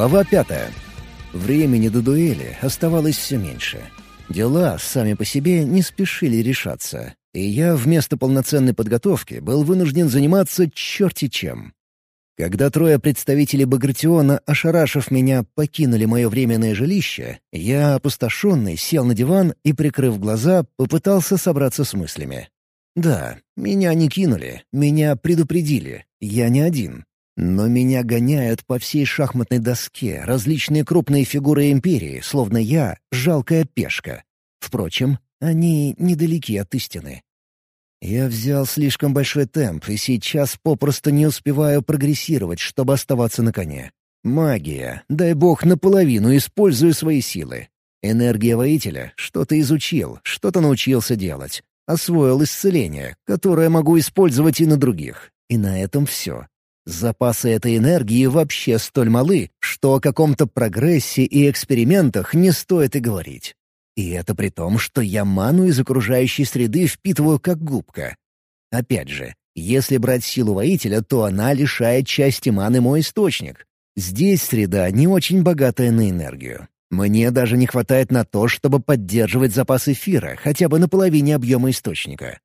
Глава пятая. Времени до дуэли оставалось все меньше. Дела сами по себе не спешили решаться, и я вместо полноценной подготовки был вынужден заниматься черти чем. Когда трое представителей Багратиона, ошарашив меня, покинули мое временное жилище, я, опустошенный, сел на диван и, прикрыв глаза, попытался собраться с мыслями. Да, меня не кинули, меня предупредили, я не один. Но меня гоняют по всей шахматной доске различные крупные фигуры Империи, словно я — жалкая пешка. Впрочем, они недалеки от истины. Я взял слишком большой темп и сейчас попросту не успеваю прогрессировать, чтобы оставаться на коне. Магия, дай бог, наполовину использую свои силы. Энергия воителя что-то изучил, что-то научился делать. Освоил исцеление, которое могу использовать и на других. И на этом все. Запасы этой энергии вообще столь малы, что о каком-то прогрессе и экспериментах не стоит и говорить. И это при том, что я ману из окружающей среды впитываю как губка. Опять же, если брать силу воителя, то она лишает части маны мой источник. Здесь среда не очень богатая на энергию. Мне даже не хватает на то, чтобы поддерживать запас эфира хотя бы на половине объема источника.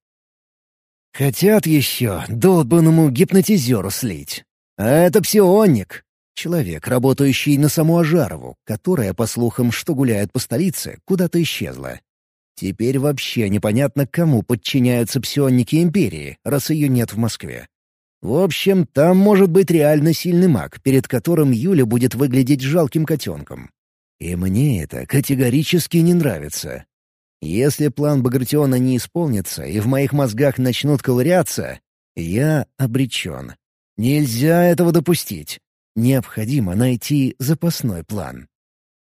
Хотят еще долбанному гипнотизеру слить. А это псионник. Человек, работающий на саму Ажарову, которая, по слухам, что гуляет по столице, куда-то исчезла. Теперь вообще непонятно, кому подчиняются псионники Империи, раз ее нет в Москве. В общем, там может быть реально сильный маг, перед которым Юля будет выглядеть жалким котенком. И мне это категорически не нравится. Если план Багратиона не исполнится и в моих мозгах начнут ковыряться, я обречен. Нельзя этого допустить. Необходимо найти запасной план.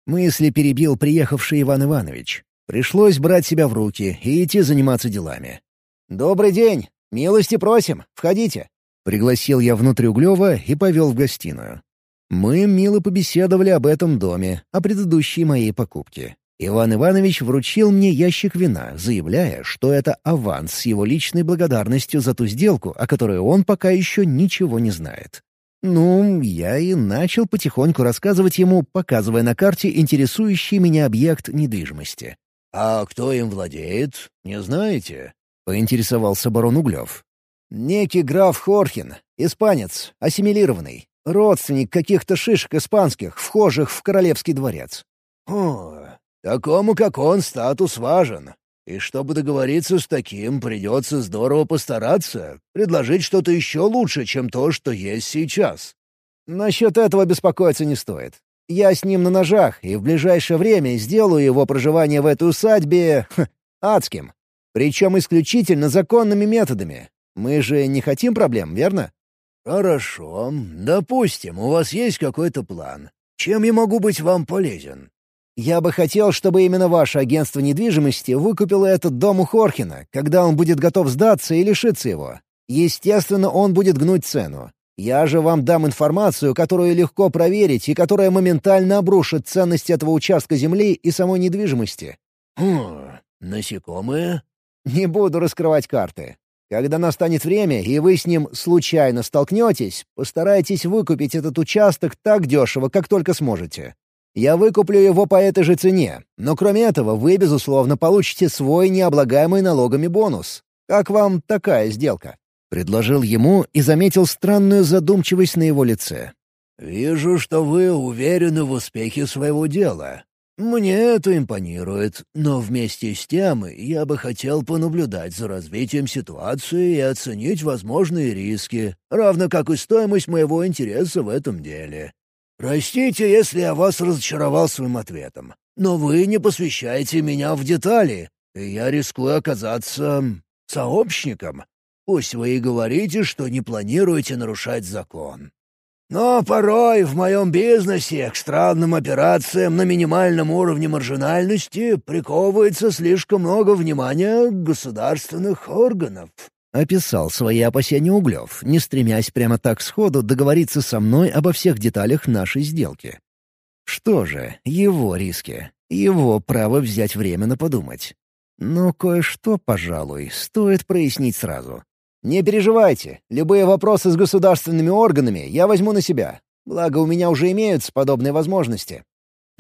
Мысли перебил приехавший Иван Иванович. Пришлось брать себя в руки и идти заниматься делами. «Добрый день! Милости просим! Входите!» Пригласил я внутрь Углева и повел в гостиную. Мы мило побеседовали об этом доме, о предыдущей моей покупке. Иван Иванович вручил мне ящик вина, заявляя, что это аванс с его личной благодарностью за ту сделку, о которой он пока еще ничего не знает. Ну, я и начал потихоньку рассказывать ему, показывая на карте интересующий меня объект недвижимости. «А кто им владеет, не знаете?» — поинтересовался барон Углев. «Некий граф Хорхин, испанец, ассимилированный, родственник каких-то шишек испанских, вхожих в королевский дворец». «О, Такому, как он, статус важен. И чтобы договориться с таким, придется здорово постараться, предложить что-то еще лучше, чем то, что есть сейчас. Насчет этого беспокоиться не стоит. Я с ним на ножах, и в ближайшее время сделаю его проживание в этой усадьбе ха, адским. Причем исключительно законными методами. Мы же не хотим проблем, верно? Хорошо. Допустим, у вас есть какой-то план. Чем я могу быть вам полезен? Я бы хотел, чтобы именно ваше агентство недвижимости выкупило этот дом у Хорхина, когда он будет готов сдаться и лишиться его. Естественно, он будет гнуть цену. Я же вам дам информацию, которую легко проверить и которая моментально обрушит ценность этого участка земли и самой недвижимости. Хм, насекомые? Не буду раскрывать карты. Когда настанет время, и вы с ним случайно столкнетесь, постарайтесь выкупить этот участок так дешево, как только сможете. Я выкуплю его по этой же цене, но кроме этого вы, безусловно, получите свой необлагаемый налогами бонус. Как вам такая сделка?» Предложил ему и заметил странную задумчивость на его лице. «Вижу, что вы уверены в успехе своего дела. Мне это импонирует, но вместе с тем я бы хотел понаблюдать за развитием ситуации и оценить возможные риски, равно как и стоимость моего интереса в этом деле. «Простите, если я вас разочаровал своим ответом, но вы не посвящаете меня в детали, и я рискую оказаться сообщником. Пусть вы и говорите, что не планируете нарушать закон. Но порой в моем бизнесе к странным операциям на минимальном уровне маржинальности приковывается слишком много внимания государственных органов. Описал свои опасения Углев, не стремясь прямо так сходу договориться со мной обо всех деталях нашей сделки. Что же, его риски, его право взять время на подумать. Но кое-что, пожалуй, стоит прояснить сразу. «Не переживайте, любые вопросы с государственными органами я возьму на себя. Благо, у меня уже имеются подобные возможности».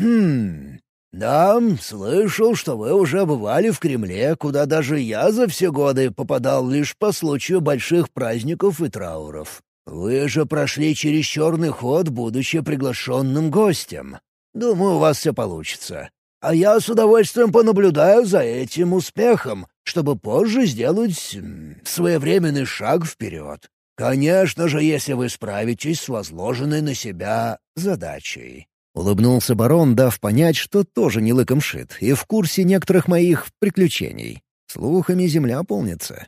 «Хм... Да, слышал, что вы уже бывали в Кремле, куда даже я за все годы попадал лишь по случаю больших праздников и трауров. Вы же прошли через черный ход, будучи приглашенным гостем. Думаю, у вас все получится. А я с удовольствием понаблюдаю за этим успехом, чтобы позже сделать своевременный шаг вперед. Конечно же, если вы справитесь с возложенной на себя задачей». Улыбнулся барон, дав понять, что тоже не лыком шит и в курсе некоторых моих приключений. Слухами земля полнится.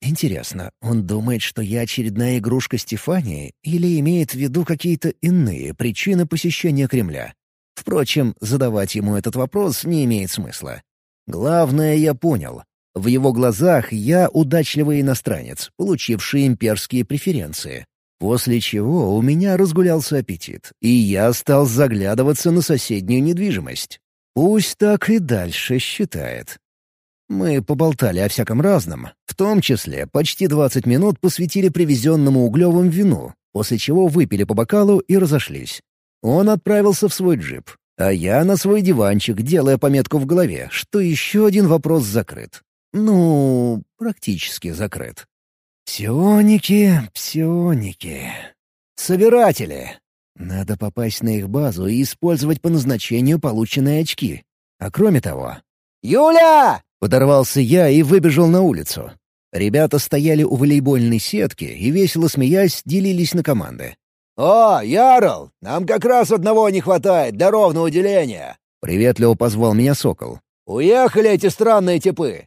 Интересно, он думает, что я очередная игрушка Стефании или имеет в виду какие-то иные причины посещения Кремля? Впрочем, задавать ему этот вопрос не имеет смысла. Главное, я понял. В его глазах я удачливый иностранец, получивший имперские преференции. После чего у меня разгулялся аппетит, и я стал заглядываться на соседнюю недвижимость. Пусть так и дальше считает. Мы поболтали о всяком разном, в том числе почти 20 минут посвятили привезенному углевым вину, после чего выпили по бокалу и разошлись. Он отправился в свой джип, а я на свой диванчик, делая пометку в голове, что еще один вопрос закрыт. Ну, практически закрыт. Псионики, псионики. Собиратели. Надо попасть на их базу и использовать по назначению полученные очки. А кроме того... «Юля!» — подорвался я и выбежал на улицу. Ребята стояли у волейбольной сетки и, весело смеясь, делились на команды. «О, Ярл, нам как раз одного не хватает для ровного деления!» — приветливо позвал меня Сокол. «Уехали эти странные типы.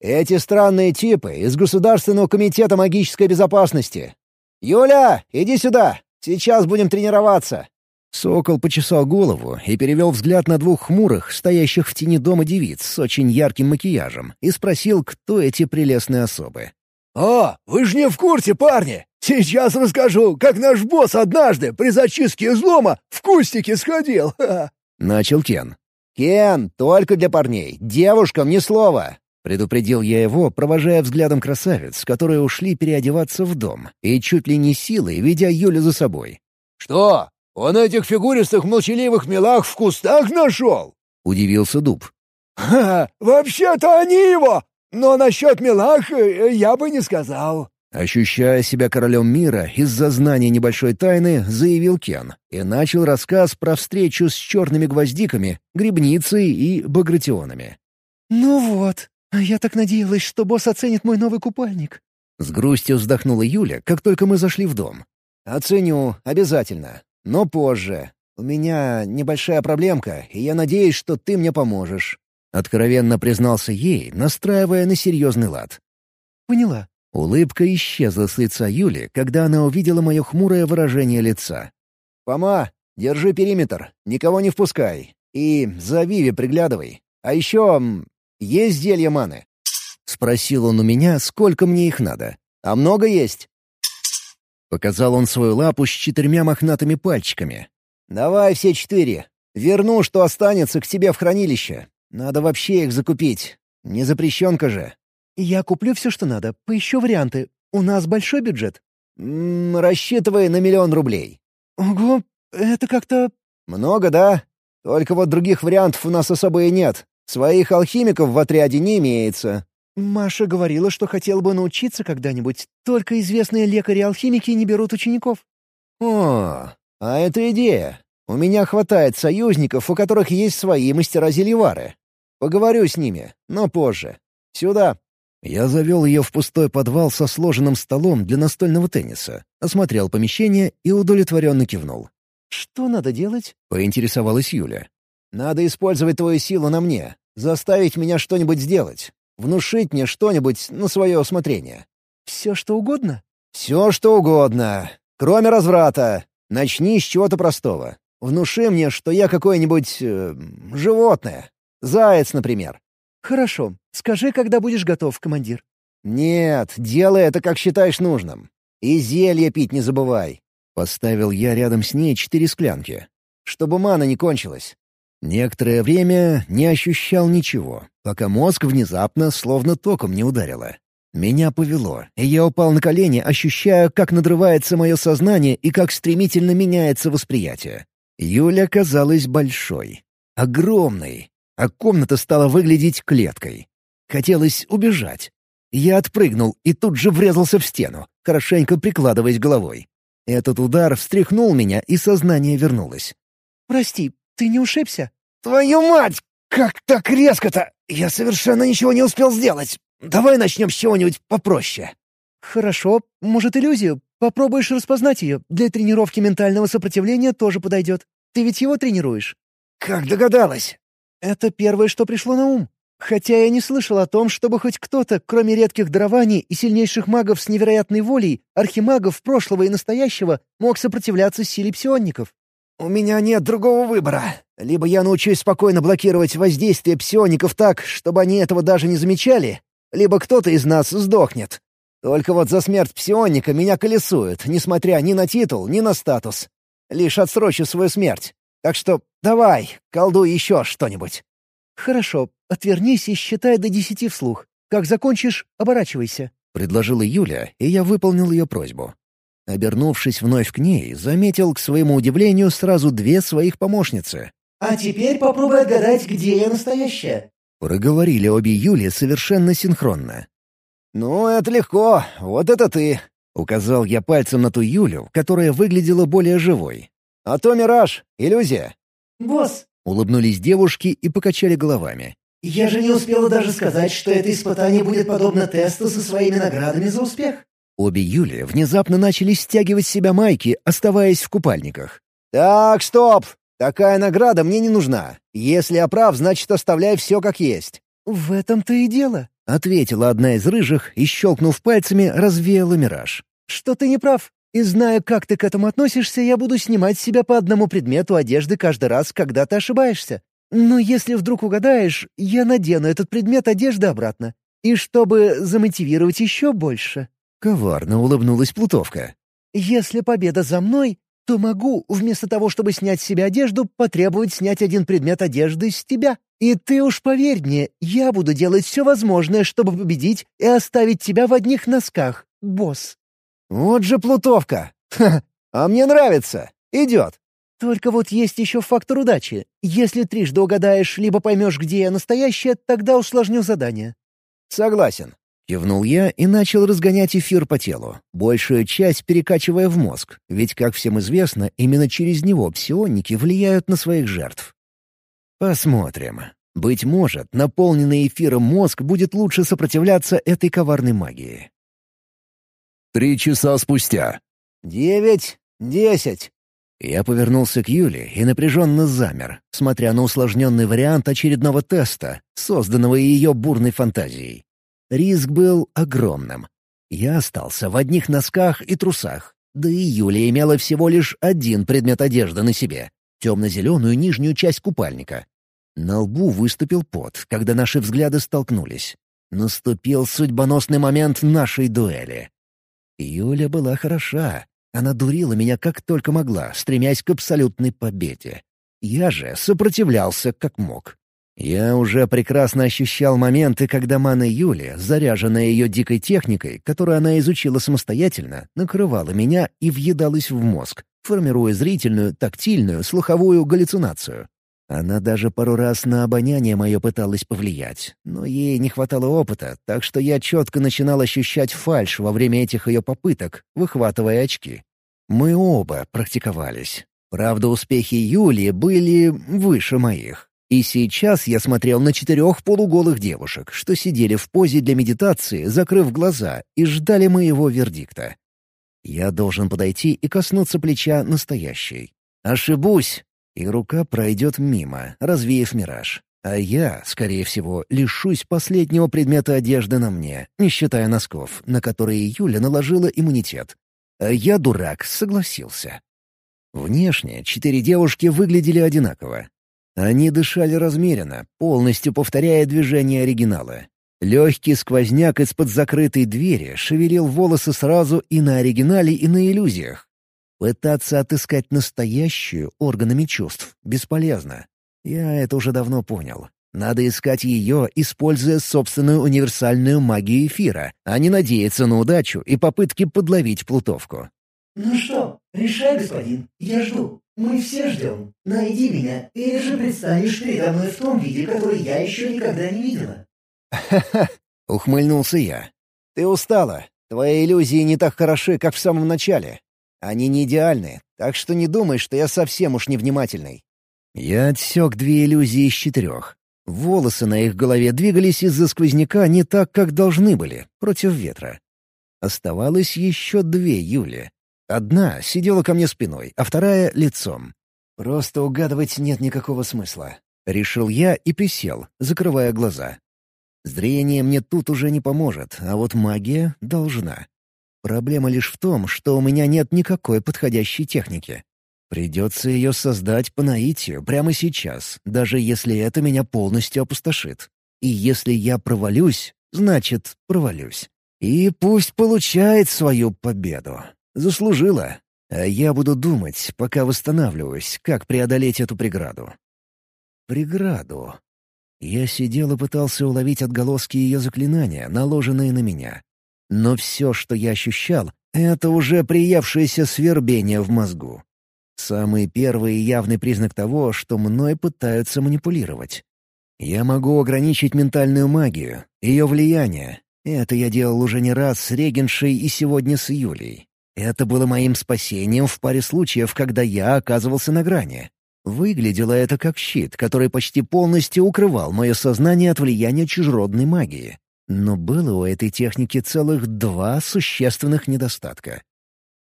Эти странные типы из Государственного комитета магической безопасности. «Юля, иди сюда! Сейчас будем тренироваться!» Сокол почесал голову и перевел взгляд на двух хмурых, стоящих в тени дома девиц с очень ярким макияжем, и спросил, кто эти прелестные особы. «О, вы же не в курсе, парни! Сейчас расскажу, как наш босс однажды при зачистке излома в кустике сходил!» Начал Кен. «Кен, только для парней, девушкам ни слова!» Предупредил я его, провожая взглядом красавиц, которые ушли переодеваться в дом, и чуть ли не силой ведя Юлю за собой. «Что? Он этих фигуристых молчаливых милах в кустах нашел?» — удивился Дуб. «Ха, вообще-то они его! Но насчет милах э, я бы не сказал». Ощущая себя королем мира из-за знания небольшой тайны, заявил Кен и начал рассказ про встречу с черными гвоздиками, грибницей и багратионами. «Ну вот, «А я так надеялась, что босс оценит мой новый купальник». С грустью вздохнула Юля, как только мы зашли в дом. «Оценю, обязательно. Но позже. У меня небольшая проблемка, и я надеюсь, что ты мне поможешь». Откровенно признался ей, настраивая на серьезный лад. «Поняла». Улыбка исчезла с лица Юли, когда она увидела мое хмурое выражение лица. «Пома, держи периметр, никого не впускай. И за Виви приглядывай. А еще есть зелья маны?» Спросил он у меня, сколько мне их надо. «А много есть?» Показал он свою лапу с четырьмя мохнатыми пальчиками. «Давай все четыре. Верну, что останется, к тебе в хранилище. Надо вообще их закупить. Не запрещенка же». «Я куплю все, что надо. Поищу варианты. У нас большой бюджет?» М -м, «Рассчитывай на миллион рублей». «Ого, это как-то...» «Много, да? Только вот других вариантов у нас особо и нет. Своих алхимиков в отряде не имеется». «Маша говорила, что хотела бы научиться когда-нибудь, только известные лекари-алхимики не берут учеников». «О, а это идея. У меня хватает союзников, у которых есть свои мастера зельевары. Поговорю с ними, но позже. Сюда». Я завел ее в пустой подвал со сложенным столом для настольного тенниса, осмотрел помещение и удовлетворенно кивнул. «Что надо делать?» — поинтересовалась Юля. Надо использовать твою силу на мне, заставить меня что-нибудь сделать, внушить мне что-нибудь на свое усмотрение». «Все что угодно?» «Все что угодно. Кроме разврата. Начни с чего-то простого. Внуши мне, что я какое-нибудь... Э, животное. Заяц, например». «Хорошо. Скажи, когда будешь готов, командир». «Нет, делай это, как считаешь нужным. И зелье пить не забывай». Поставил я рядом с ней четыре склянки. «Чтобы мана не кончилась. Некоторое время не ощущал ничего, пока мозг внезапно словно током не ударило. Меня повело, и я упал на колени, ощущая, как надрывается мое сознание и как стремительно меняется восприятие. Юля казалась большой, огромной, а комната стала выглядеть клеткой. Хотелось убежать. Я отпрыгнул и тут же врезался в стену, хорошенько прикладываясь головой. Этот удар встряхнул меня, и сознание вернулось. «Прости, ты не ушибся?» «Твою мать! Как так резко-то? Я совершенно ничего не успел сделать. Давай начнем с чего-нибудь попроще». «Хорошо. Может, иллюзию? Попробуешь распознать ее. Для тренировки ментального сопротивления тоже подойдет. Ты ведь его тренируешь?» «Как догадалась?» «Это первое, что пришло на ум. Хотя я не слышал о том, чтобы хоть кто-то, кроме редких дарований и сильнейших магов с невероятной волей, архимагов прошлого и настоящего, мог сопротивляться силе псионников. «У меня нет другого выбора. Либо я научусь спокойно блокировать воздействие псиоников так, чтобы они этого даже не замечали, либо кто-то из нас сдохнет. Только вот за смерть псионника меня колесуют, несмотря ни на титул, ни на статус. Лишь отсрочу свою смерть. Так что давай, колдуй еще что-нибудь». «Хорошо, отвернись и считай до десяти вслух. Как закончишь, оборачивайся», — предложила Юля, и я выполнил ее просьбу. Обернувшись вновь к ней, заметил, к своему удивлению, сразу две своих помощницы. «А теперь попробуй отгадать, где я настоящая». Проговорили обе Юли совершенно синхронно. «Ну, это легко. Вот это ты», — указал я пальцем на ту Юлю, которая выглядела более живой. «А то мираж, иллюзия». «Босс, Улыбнулись девушки и покачали головами. «Я же не успела даже сказать, что это испытание будет подобно тесту со своими наградами за успех». Обе Юли внезапно начали стягивать с себя майки, оставаясь в купальниках. «Так, стоп! Такая награда мне не нужна. Если я прав, значит, оставляй все как есть». «В этом-то и дело», — ответила одна из рыжих и, щелкнув пальцами, развеяла мираж. «Что ты не прав. И зная, как ты к этому относишься, я буду снимать с себя по одному предмету одежды каждый раз, когда ты ошибаешься. Но если вдруг угадаешь, я надену этот предмет одежды обратно. И чтобы замотивировать еще больше». Коварно улыбнулась Плутовка. «Если победа за мной, то могу, вместо того, чтобы снять с себя одежду, потребовать снять один предмет одежды с тебя. И ты уж поверь мне, я буду делать все возможное, чтобы победить и оставить тебя в одних носках, босс». «Вот же плутовка! Ха, а мне нравится! Идет!» «Только вот есть еще фактор удачи. Если трижды угадаешь, либо поймешь, где я настоящая, тогда усложню задание». «Согласен». Кивнул я и начал разгонять эфир по телу, большую часть перекачивая в мозг, ведь, как всем известно, именно через него псионники влияют на своих жертв. Посмотрим. Быть может, наполненный эфиром мозг будет лучше сопротивляться этой коварной магии. Три часа спустя. «Девять, десять». Я повернулся к Юле и напряженно замер, смотря на усложненный вариант очередного теста, созданного ее бурной фантазией. Риск был огромным. Я остался в одних носках и трусах, да и Юля имела всего лишь один предмет одежды на себе — темно-зеленую нижнюю часть купальника. На лбу выступил пот, когда наши взгляды столкнулись. Наступил судьбоносный момент нашей дуэли. Юля была хороша. Она дурила меня как только могла, стремясь к абсолютной победе. Я же сопротивлялся как мог. Я уже прекрасно ощущал моменты, когда мана Юли, заряженная ее дикой техникой, которую она изучила самостоятельно, накрывала меня и въедалась в мозг, формируя зрительную, тактильную, слуховую галлюцинацию. Она даже пару раз на обоняние мое пыталась повлиять, но ей не хватало опыта, так что я четко начинал ощущать фальшь во время этих ее попыток, выхватывая очки. Мы оба практиковались. Правда, успехи Юлии были выше моих. И сейчас я смотрел на четырех полуголых девушек, что сидели в позе для медитации, закрыв глаза, и ждали моего вердикта. Я должен подойти и коснуться плеча настоящей. Ошибусь, и рука пройдет мимо, развеяв мираж. А я, скорее всего, лишусь последнего предмета одежды на мне, не считая носков, на которые Юля наложила иммунитет. А я, дурак, согласился. Внешне четыре девушки выглядели одинаково. Они дышали размеренно, полностью повторяя движение оригинала. Легкий сквозняк из-под закрытой двери шевелил волосы сразу и на оригинале, и на иллюзиях. Пытаться отыскать настоящую органами чувств бесполезно. Я это уже давно понял. Надо искать ее, используя собственную универсальную магию эфира, а не надеяться на удачу и попытки подловить плутовку. «Ну что, решай, господин, я жду. Мы все ждем. Найди меня, или же предстанешь передо мной в том виде, который я еще никогда не видела». «Ха-ха!» — ухмыльнулся я. «Ты устала. Твои иллюзии не так хороши, как в самом начале. Они не идеальны, так что не думай, что я совсем уж невнимательный». Я отсек две иллюзии из четырех. Волосы на их голове двигались из-за сквозняка не так, как должны были, против ветра. Оставалось еще две Юли. Одна сидела ко мне спиной, а вторая — лицом. Просто угадывать нет никакого смысла. Решил я и присел, закрывая глаза. Зрение мне тут уже не поможет, а вот магия должна. Проблема лишь в том, что у меня нет никакой подходящей техники. Придется ее создать по наитию прямо сейчас, даже если это меня полностью опустошит. И если я провалюсь, значит, провалюсь. И пусть получает свою победу. Заслужила. А я буду думать, пока восстанавливаюсь, как преодолеть эту преграду. Преграду. Я сидел и пытался уловить отголоски ее заклинания, наложенные на меня. Но все, что я ощущал, — это уже приевшееся свербение в мозгу. Самый первый явный признак того, что мной пытаются манипулировать. Я могу ограничить ментальную магию, ее влияние. Это я делал уже не раз с Регеншей и сегодня с Юлей. Это было моим спасением в паре случаев, когда я оказывался на грани. Выглядело это как щит, который почти полностью укрывал мое сознание от влияния чужеродной магии. Но было у этой техники целых два существенных недостатка.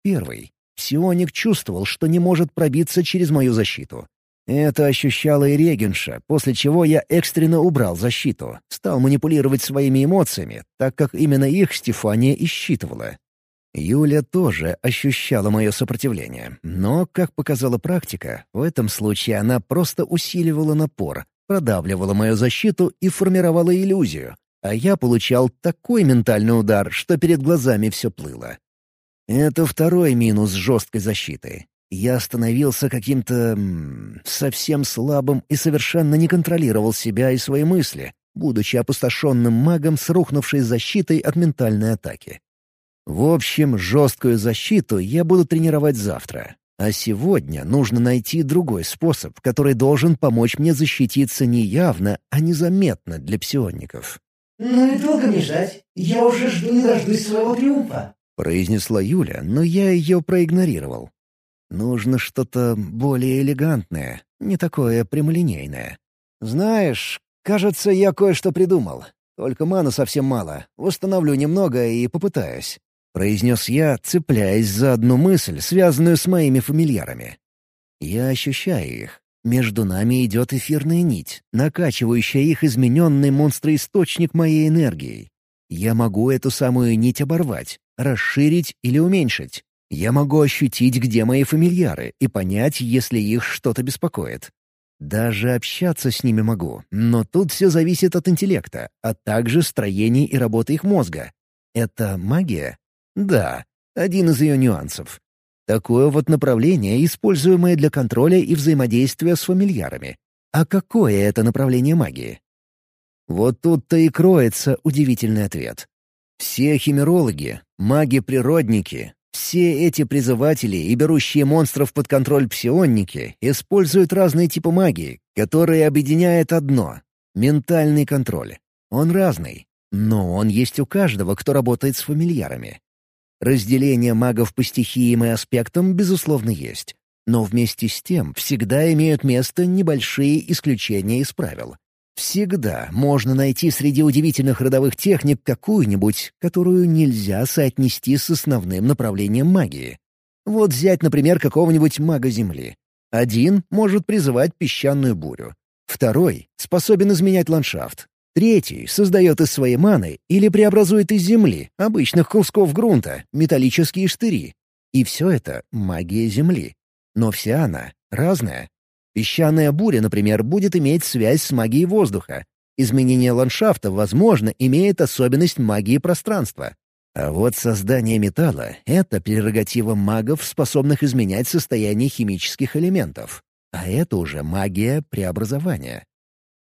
Первый Псионик чувствовал, что не может пробиться через мою защиту. Это ощущала и Регенша, после чего я экстренно убрал защиту, стал манипулировать своими эмоциями, так как именно их Стефания и считывала. Юля тоже ощущала мое сопротивление, но, как показала практика, в этом случае она просто усиливала напор, продавливала мою защиту и формировала иллюзию, а я получал такой ментальный удар, что перед глазами все плыло. Это второй минус жесткой защиты. Я становился каким-то... совсем слабым и совершенно не контролировал себя и свои мысли, будучи опустошенным магом с рухнувшей защитой от ментальной атаки. В общем, жесткую защиту я буду тренировать завтра. А сегодня нужно найти другой способ, который должен помочь мне защититься не явно, а незаметно для псионников. «Ну и долго мне ждать? Я уже жду не дождусь своего триумфа», — произнесла Юля, но я ее проигнорировал. «Нужно что-то более элегантное, не такое прямолинейное. Знаешь, кажется, я кое-что придумал. Только мана совсем мало. Восстановлю немного и попытаюсь», — произнес я, цепляясь за одну мысль, связанную с моими фамильярами. Я ощущаю их. Между нами идет эфирная нить, накачивающая их измененный монстроисточник моей энергией. Я могу эту самую нить оборвать, расширить или уменьшить. Я могу ощутить, где мои фамильяры, и понять, если их что-то беспокоит. Даже общаться с ними могу, но тут все зависит от интеллекта, а также строения и работы их мозга. Это магия? Да, один из ее нюансов. Такое вот направление, используемое для контроля и взаимодействия с фамильярами. А какое это направление магии? Вот тут-то и кроется удивительный ответ. Все химерологи, маги-природники, все эти призыватели и берущие монстров под контроль псионники используют разные типы магии, которые объединяет одно — ментальный контроль. Он разный, но он есть у каждого, кто работает с фамильярами. Разделение магов по стихиям и аспектам, безусловно, есть. Но вместе с тем всегда имеют место небольшие исключения из правил. Всегда можно найти среди удивительных родовых техник какую-нибудь, которую нельзя соотнести с основным направлением магии. Вот взять, например, какого-нибудь мага Земли. Один может призывать песчаную бурю. Второй способен изменять ландшафт. Третий создает из своей маны или преобразует из земли, обычных кусков грунта, металлические штыри. И все это — магия Земли. Но вся она разная. Песчаная буря, например, будет иметь связь с магией воздуха. Изменение ландшафта, возможно, имеет особенность магии пространства. А вот создание металла — это прерогатива магов, способных изменять состояние химических элементов. А это уже магия преобразования.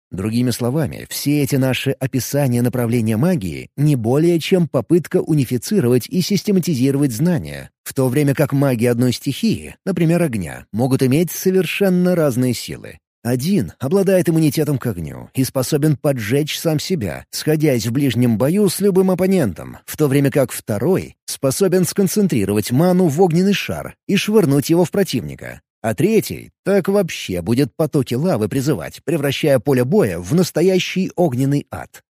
Другими словами, все эти наши описания направления магии не более чем попытка унифицировать и систематизировать знания, в то время как маги одной стихии, например, огня, могут иметь совершенно разные силы. Один обладает иммунитетом к огню и способен поджечь сам себя, сходясь в ближнем бою с любым оппонентом, в то время как второй способен сконцентрировать ману в огненный шар и швырнуть его в противника. А третий так вообще будет потоки лавы призывать, превращая поле боя в настоящий огненный ад.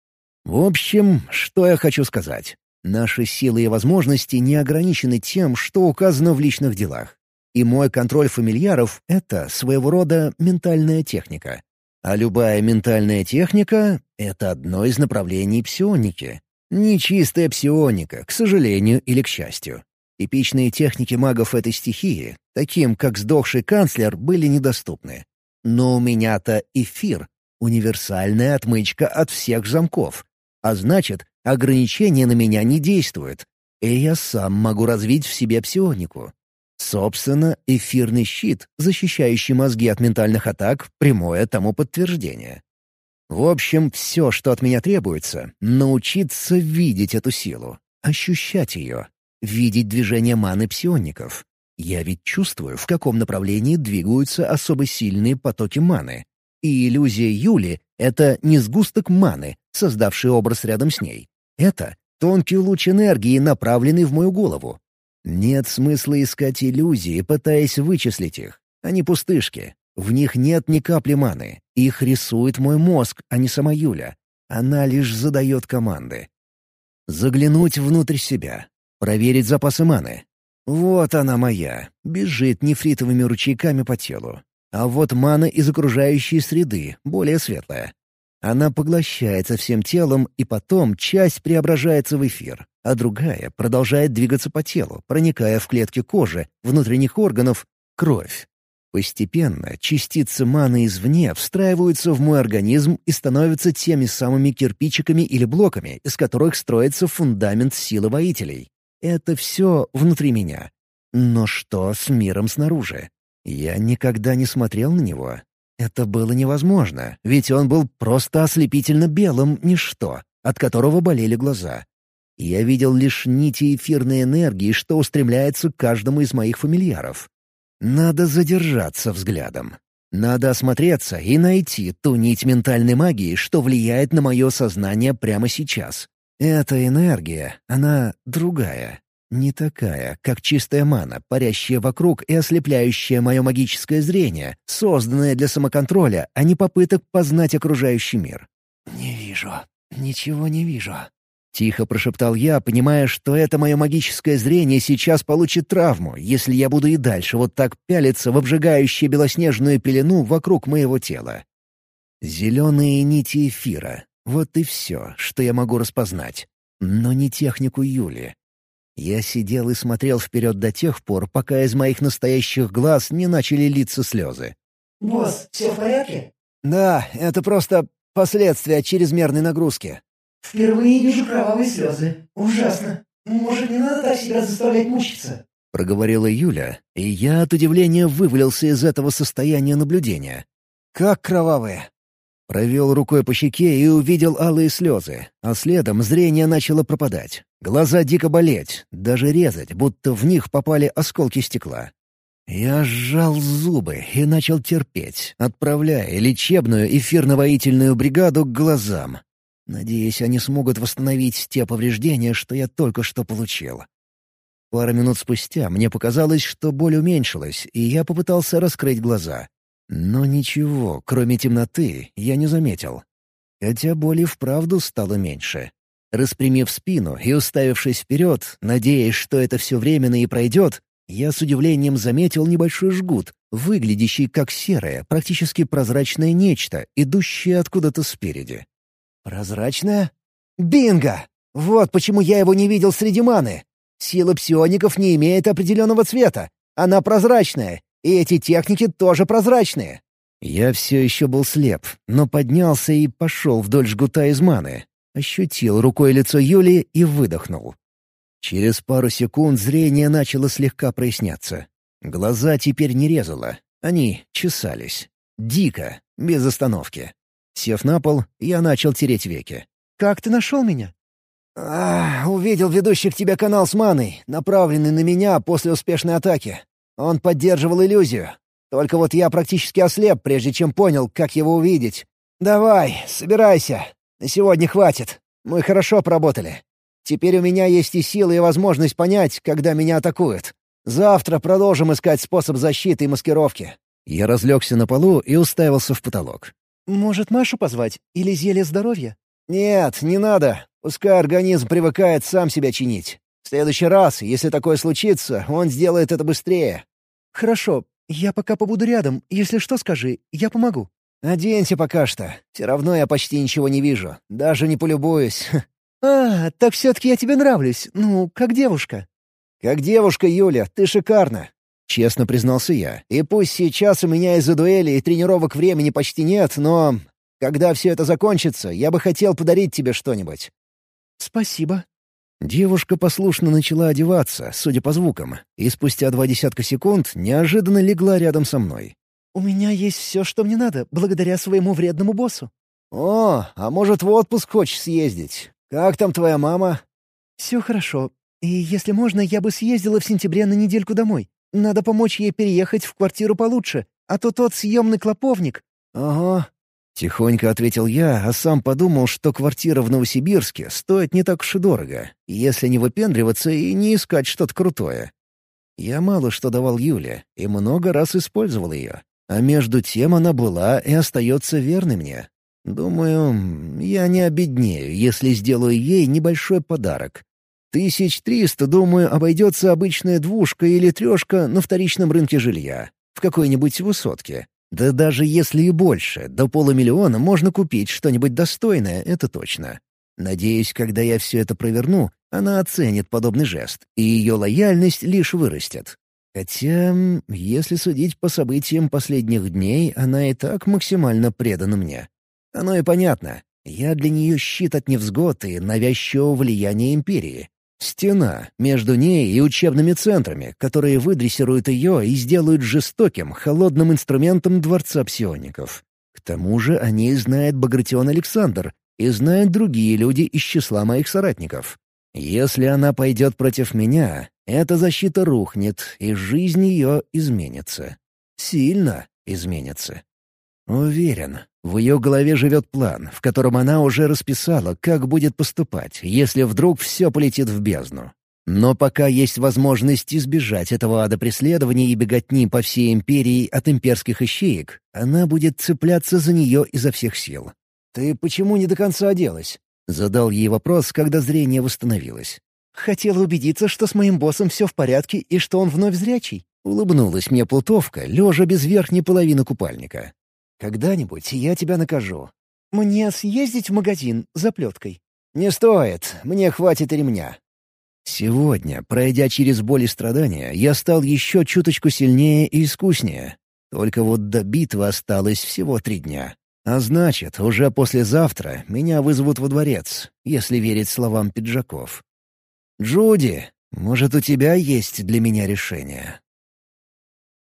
В общем, что я хочу сказать. Наши силы и возможности не ограничены тем, что указано в личных делах. И мой контроль фамильяров — это своего рода ментальная техника. А любая ментальная техника — это одно из направлений псионики. Нечистая псионика, к сожалению или к счастью. Типичные техники магов этой стихии, таким как сдохший канцлер, были недоступны. Но у меня-то эфир — универсальная отмычка от всех замков. А значит, ограничения на меня не действуют, и я сам могу развить в себе псионику. Собственно, эфирный щит, защищающий мозги от ментальных атак, прямое тому подтверждение. В общем, все, что от меня требуется — научиться видеть эту силу, ощущать ее, видеть движение маны псионников. Я ведь чувствую, в каком направлении двигаются особо сильные потоки маны. И иллюзия Юли — это не сгусток маны, создавший образ рядом с ней. Это тонкий луч энергии, направленный в мою голову, нет смысла искать иллюзии, пытаясь вычислить их. Они пустышки. В них нет ни капли маны. Их рисует мой мозг, а не сама Юля. Она лишь задает команды. Заглянуть внутрь себя. Проверить запасы маны. Вот она моя. Бежит нефритовыми ручейками по телу. А вот мана из окружающей среды, более светлая. Она поглощается всем телом, и потом часть преображается в эфир, а другая продолжает двигаться по телу, проникая в клетки кожи, внутренних органов, кровь. Постепенно частицы маны извне встраиваются в мой организм и становятся теми самыми кирпичиками или блоками, из которых строится фундамент силы воителей. Это все внутри меня. Но что с миром снаружи? Я никогда не смотрел на него, это было невозможно, ведь он был просто ослепительно белым ничто, от которого болели глаза. Я видел лишь нити эфирной энергии, что устремляется к каждому из моих фамильяров. Надо задержаться взглядом. Надо осмотреться и найти ту нить ментальной магии, что влияет на мое сознание прямо сейчас. Эта энергия, она другая. Не такая, как чистая мана, парящая вокруг и ослепляющая мое магическое зрение, созданное для самоконтроля, а не попыток познать окружающий мир. «Не вижу. Ничего не вижу», — тихо прошептал я, понимая, что это мое магическое зрение сейчас получит травму, если я буду и дальше вот так пялиться в обжигающую белоснежную пелену вокруг моего тела. Зеленые нити эфира — вот и все, что я могу распознать. Но не технику Юли. Я сидел и смотрел вперед до тех пор, пока из моих настоящих глаз не начали литься слезы. «Босс, все в порядке?» «Да, это просто последствия чрезмерной нагрузки». «Впервые вижу кровавые слезы. Ужасно. Может, не надо так себя заставлять мучиться?» Проговорила Юля, и я от удивления вывалился из этого состояния наблюдения. «Как кровавые?» Провел рукой по щеке и увидел алые слезы, а следом зрение начало пропадать. Глаза дико болеть, даже резать, будто в них попали осколки стекла. Я сжал зубы и начал терпеть, отправляя лечебную эфирно-воительную бригаду к глазам. Надеюсь, они смогут восстановить те повреждения, что я только что получил. Пару минут спустя мне показалось, что боль уменьшилась, и я попытался раскрыть глаза. Но ничего, кроме темноты, я не заметил. Хотя боли вправду стало меньше. Распрямив спину и уставившись вперед, надеясь, что это все временно и пройдет, я с удивлением заметил небольшой жгут, выглядящий как серое, практически прозрачное нечто, идущее откуда-то спереди. «Прозрачное? Бинго! Вот почему я его не видел среди маны. Сила псиоников не имеет определенного цвета. Она прозрачная, и эти техники тоже прозрачные. Я все еще был слеп, но поднялся и пошел вдоль жгута из маны. Ощутил рукой лицо Юли и выдохнул. Через пару секунд зрение начало слегка проясняться. Глаза теперь не резало. Они чесались. Дико, без остановки. Сев на пол, я начал тереть веки. «Как ты нашел меня?» А, увидел ведущий к тебе канал с маной, направленный на меня после успешной атаки. Он поддерживал иллюзию. Только вот я практически ослеп, прежде чем понял, как его увидеть. Давай, собирайся. На сегодня хватит. Мы хорошо поработали. Теперь у меня есть и силы, и возможность понять, когда меня атакуют. Завтра продолжим искать способ защиты и маскировки». Я разлегся на полу и уставился в потолок. «Может, Машу позвать? Или зелье здоровья?» «Нет, не надо. Пускай организм привыкает сам себя чинить. В следующий раз, если такое случится, он сделает это быстрее». «Хорошо. Я пока побуду рядом. Если что, скажи. Я помогу». «Оденься пока что. Все равно я почти ничего не вижу. Даже не полюбуюсь». «А, так все-таки я тебе нравлюсь. Ну, как девушка». «Как девушка, Юля, ты шикарна», — честно признался я. «И пусть сейчас у меня из-за дуэли и тренировок времени почти нет, но когда все это закончится, я бы хотел подарить тебе что-нибудь». «Спасибо». Девушка послушно начала одеваться, судя по звукам, и спустя два десятка секунд неожиданно легла рядом со мной. «У меня есть все, что мне надо, благодаря своему вредному боссу». «О, а может, в отпуск хочешь съездить? Как там твоя мама?» «Все хорошо. И если можно, я бы съездила в сентябре на недельку домой. Надо помочь ей переехать в квартиру получше, а то тот съемный клоповник». «Ага». Тихонько ответил я, а сам подумал, что квартира в Новосибирске стоит не так уж и дорого, если не выпендриваться и не искать что-то крутое. Я мало что давал Юле и много раз использовал ее. А между тем она была и остается верной мне. Думаю, я не обеднею, если сделаю ей небольшой подарок. Тысяч триста, думаю, обойдется обычная двушка или трешка на вторичном рынке жилья. В какой-нибудь высотке. Да даже если и больше, до полумиллиона можно купить что-нибудь достойное, это точно. Надеюсь, когда я все это проверну, она оценит подобный жест, и ее лояльность лишь вырастет. Хотя, если судить по событиям последних дней, она и так максимально предана мне. Оно и понятно. Я для нее щит от невзгод и навязчивого влияния Империи. Стена между ней и учебными центрами, которые выдрессируют ее и сделают жестоким, холодным инструментом Дворца Псиоников. К тому же о ней знает Багратион Александр и знают другие люди из числа моих соратников. Если она пойдет против меня, эта защита рухнет, и жизнь ее изменится. Сильно изменится. Уверен, в ее голове живет план, в котором она уже расписала, как будет поступать, если вдруг все полетит в бездну. Но пока есть возможность избежать этого ада преследования и беготни по всей империи от имперских ищеек, она будет цепляться за нее изо всех сил. «Ты почему не до конца оделась?» — задал ей вопрос, когда зрение восстановилось. «Хотела убедиться, что с моим боссом все в порядке и что он вновь зрячий». Улыбнулась мне плутовка, лежа без верхней половины купальника. Когда-нибудь я тебя накажу». «Мне съездить в магазин за плеткой?» «Не стоит. Мне хватит ремня». Сегодня, пройдя через боль и страдания, я стал еще чуточку сильнее и искуснее. Только вот до битвы осталось всего три дня. А значит, уже послезавтра меня вызовут во дворец, если верить словам пиджаков. «Джуди, может, у тебя есть для меня решение?»